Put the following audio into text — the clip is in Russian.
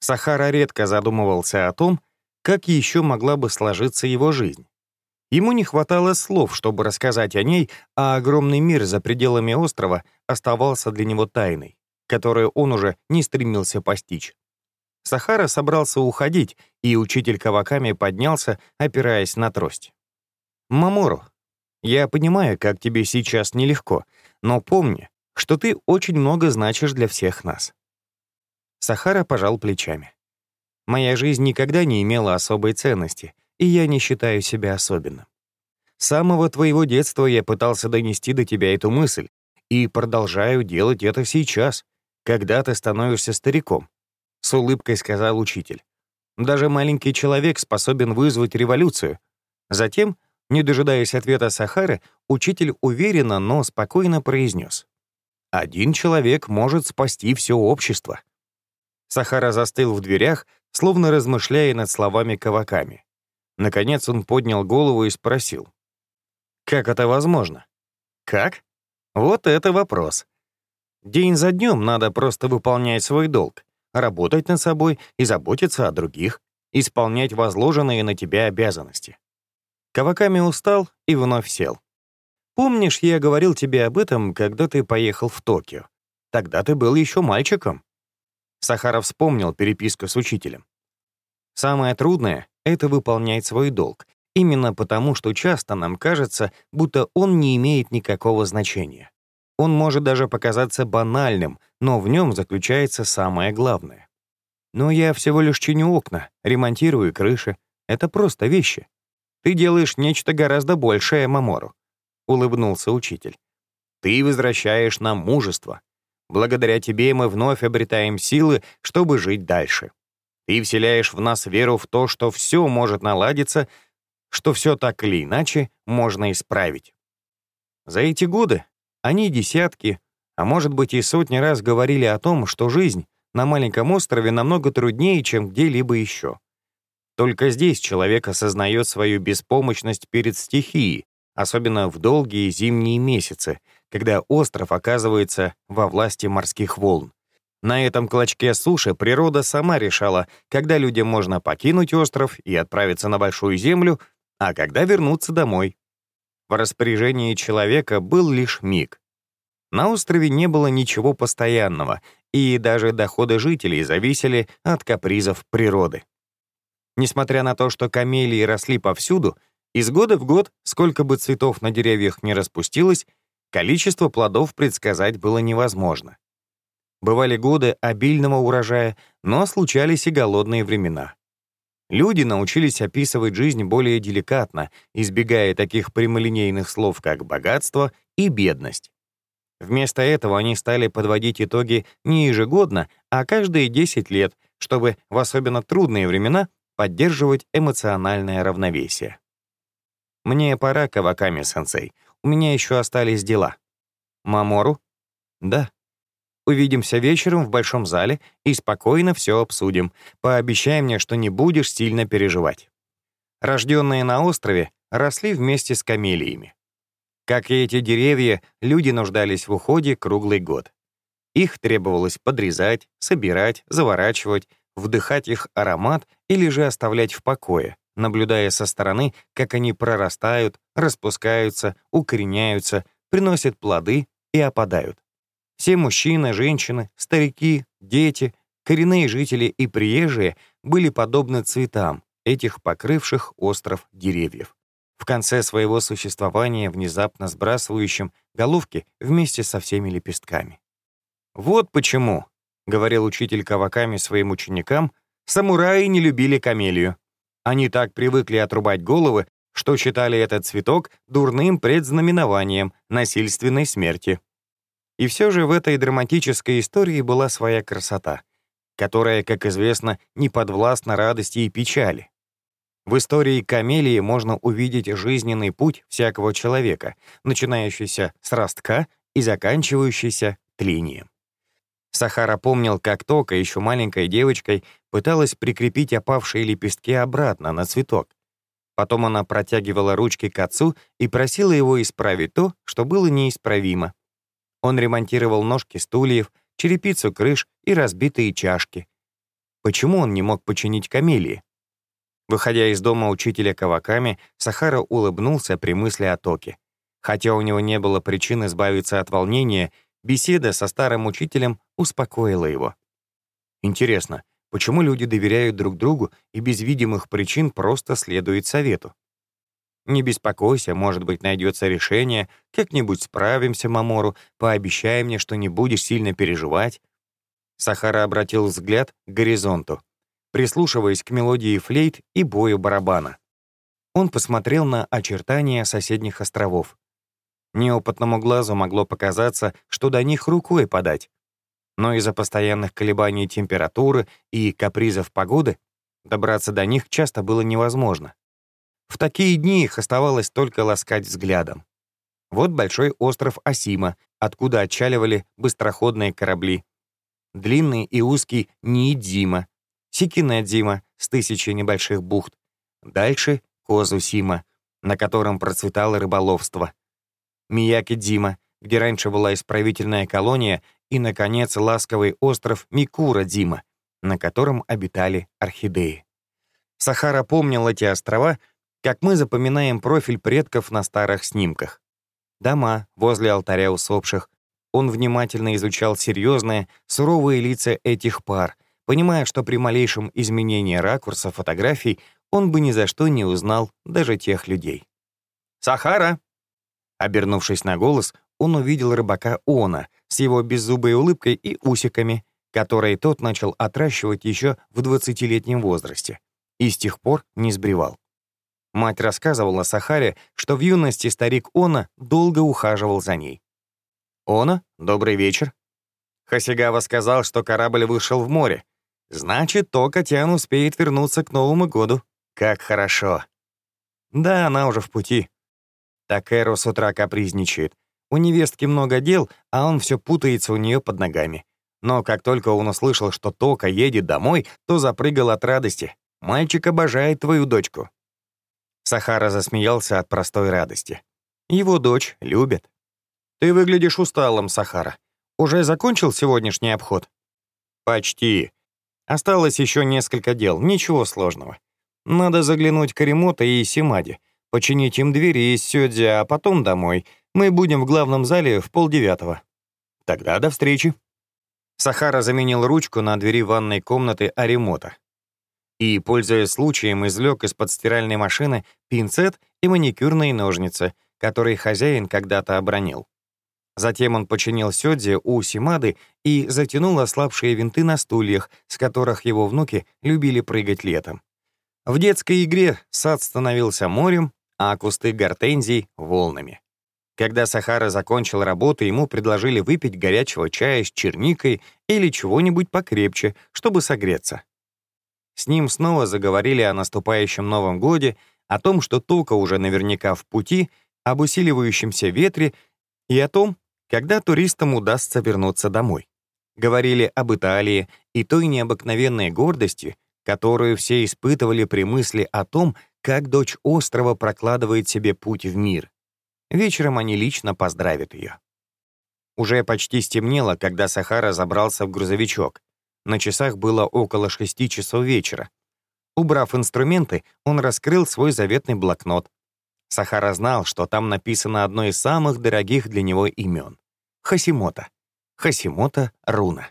Сахара редко задумывался о том, как еще могла бы сложиться его жизнь. Ему не хватало слов, чтобы рассказать о ней, а огромный мир за пределами острова оставался для него тайной, которую он уже не стремился постичь. Сахара собрался уходить, и учитель Каваками поднялся, опираясь на трость. «Мамору, я понимаю, как тебе сейчас нелегко, но помни, что ты очень много значишь для всех нас». Сахара пожал плечами. «Моя жизнь никогда не имела особой ценности, и я не считаю себя особенным. С самого твоего детства я пытался донести до тебя эту мысль, и продолжаю делать это сейчас, когда ты становишься стариком», — с улыбкой сказал учитель. «Даже маленький человек способен вызвать революцию». Затем не дожидаясь ответа Сахары, учитель уверенно, но спокойно произнес. «Один человек может спасти все общество». Сахара застыл в дверях, словно размышляя над словами Каваками. Наконец он поднял голову и спросил. «Как это возможно?» «Как? Вот это вопрос. День за днем надо просто выполнять свой долг, работать над собой и заботиться о других, исполнять возложенные на тебя обязанности. Каваками устал и вновь сел. «Помнишь, я говорил тебе об этом, когда ты поехал в Токио? Тогда ты был еще мальчиком». Сахаров вспомнил переписку с учителем. «Самое трудное — это выполнять свой долг, именно потому, что часто нам кажется, будто он не имеет никакого значения. Он может даже показаться банальным, но в нем заключается самое главное. Но я всего лишь чиню окна, ремонтирую крыши. Это просто вещи. Ты делаешь нечто гораздо большее, Мамору», — улыбнулся учитель. «Ты возвращаешь нам мужество. Благодаря тебе мы вновь обретаем силы, чтобы жить дальше. Ты вселяешь в нас веру в то, что все может наладиться, что все так или иначе можно исправить». За эти годы они десятки, а может быть и сотни раз говорили о том, что жизнь на маленьком острове намного труднее, чем где-либо еще. Только здесь человек осознает свою беспомощность перед стихией, особенно в долгие зимние месяцы, когда остров оказывается во власти морских волн. На этом клочке суши природа сама решала, когда людям можно покинуть остров и отправиться на Большую Землю, а когда вернуться домой. В распоряжении человека был лишь миг. На острове не было ничего постоянного, и даже доходы жителей зависели от капризов природы. Несмотря на то, что камелии росли повсюду, из года в год, сколько бы цветов на деревьях не распустилось, количество плодов предсказать было невозможно. Бывали годы обильного урожая, но случались и голодные времена. Люди научились описывать жизнь более деликатно, избегая таких прямолинейных слов, как «богатство» и «бедность». Вместо этого они стали подводить итоги не ежегодно, а каждые 10 лет, чтобы в особенно трудные времена поддерживать эмоциональное равновесие. Мне пора, Каваками-сенсей. У меня еще остались дела. Мамору? Да. Увидимся вечером в большом зале и спокойно все обсудим. Пообещай мне, что не будешь сильно переживать. Рожденные на острове росли вместе с камелиями. Как и эти деревья, люди нуждались в уходе круглый год. Их требовалось подрезать, собирать, заворачивать, вдыхать их аромат или же оставлять в покое, наблюдая со стороны, как они прорастают, распускаются, укореняются, приносят плоды и опадают. Все мужчины, женщины, старики, дети, коренные жители и приезжие были подобны цветам, этих покрывших остров деревьев. В конце своего существования внезапно сбрасывающим головки вместе со всеми лепестками. Вот почему говорил учитель Каваками своим ученикам, самураи не любили камелию. Они так привыкли отрубать головы, что считали этот цветок дурным предзнаменованием насильственной смерти. И все же в этой драматической истории была своя красота, которая, как известно, не подвластна радости и печали. В истории камелии можно увидеть жизненный путь всякого человека, начинающийся с ростка и заканчивающийся тлением. Сахара помнил, как Тока, еще маленькой девочкой, пыталась прикрепить опавшие лепестки обратно на цветок. Потом она протягивала ручки к отцу и просила его исправить то, что было неисправимо. Он ремонтировал ножки стульев, черепицу крыш и разбитые чашки. почему он не мог починить камелии. Выходя из дома учителя Каваками, Сахара улыбнулся при мысли о Токе. Хотя у него не было причин избавиться от волнения, беседа со старым учителем успокоила его. Интересно, почему люди доверяют друг другу и без видимых причин просто следуют совету? Не беспокойся, может быть, найдется решение, как-нибудь справимся, Мамору, пообещай мне, что не будешь сильно переживать. Сахара обратил взгляд к горизонту, прислушиваясь к мелодии флейт и бою барабана. Он посмотрел на очертания соседних островов. Неопытному глазу могло показаться, что до них рукой подать. Но из-за постоянных колебаний температуры и капризов погоды добраться до них часто было невозможно. В такие дни их оставалось только ласкать взглядом. Вот большой остров Асима, откуда отчаливали быстроходные корабли. Длинный и узкий Ниидзима, Сикинэдзима с тысячей небольших бухт. Дальше — Козусима, на котором процветало рыболовство. Мияки-Дима, где раньше была исправительная колония, и, наконец, ласковый остров Микура-Дима, на котором обитали орхидеи. Сахара помнил эти острова, как мы запоминаем профиль предков на старых снимках. Дома возле алтаря усопших. Он внимательно изучал серьезные, суровые лица этих пар, понимая, что при малейшем изменении ракурса фотографий он бы ни за что не узнал даже тех людей. «Сахара!» Обернувшись на голос, он увидел рыбака Она с его беззубой улыбкой и усиками, которые тот начал отращивать еще в 20-летнем возрасте, и с тех пор не сбривал. Мать рассказывала Сахаре, что в юности старик Она долго ухаживал за ней. «Она, добрый вечер». Хасигава сказал, что корабль вышел в море. Значит, то Катян успеет вернуться к Новому году. Как хорошо. Да, она уже в пути. Такэро с утра капризничает. У невестки много дел, а он все путается у нее под ногами. Но как только он услышал, что Тока едет домой, то запрыгал от радости. «Мальчик обожает твою дочку». Сахара засмеялся от простой радости. Его дочь любит. «Ты выглядишь усталым, Сахара. Уже закончил сегодняшний обход?» «Почти. Осталось еще несколько дел, ничего сложного. Надо заглянуть к Аримота и Симаде, починить им двери из Сёдзи, а потом домой. Мы будем в главном зале в полдевятого. Тогда до встречи». Сахара заменил ручку на двери ванной комнаты Аримота и, пользуясь случаем, извлек из-под стиральной машины пинцет и маникюрные ножницы, которые хозяин когда-то обронил. Затем он починил сёдзи у Симады и затянул ослабшие винты на стульях, с которых его внуки любили прыгать летом. В детской игре сад становился морем, а кусты гортензий — волнами. Когда Сахара закончил работу, ему предложили выпить горячего чая с черникой или чего-нибудь покрепче, чтобы согреться. С ним снова заговорили о наступающем Новом годе, о том, что Тока уже наверняка в пути, об усиливающемся ветре и о том, когда туристам удастся вернуться домой. Говорили об Италии и той необыкновенной гордости, которую все испытывали при мысли о том, как дочь острова прокладывает себе путь в мир. Вечером они лично поздравят ее. Уже почти стемнело, когда Сахара забрался в грузовичок. На часах было около шести часов вечера. Убрав инструменты, он раскрыл свой заветный блокнот. Сахара знал, что там написано одно из самых дорогих для него имен — Хасимота. Хасимота Руна.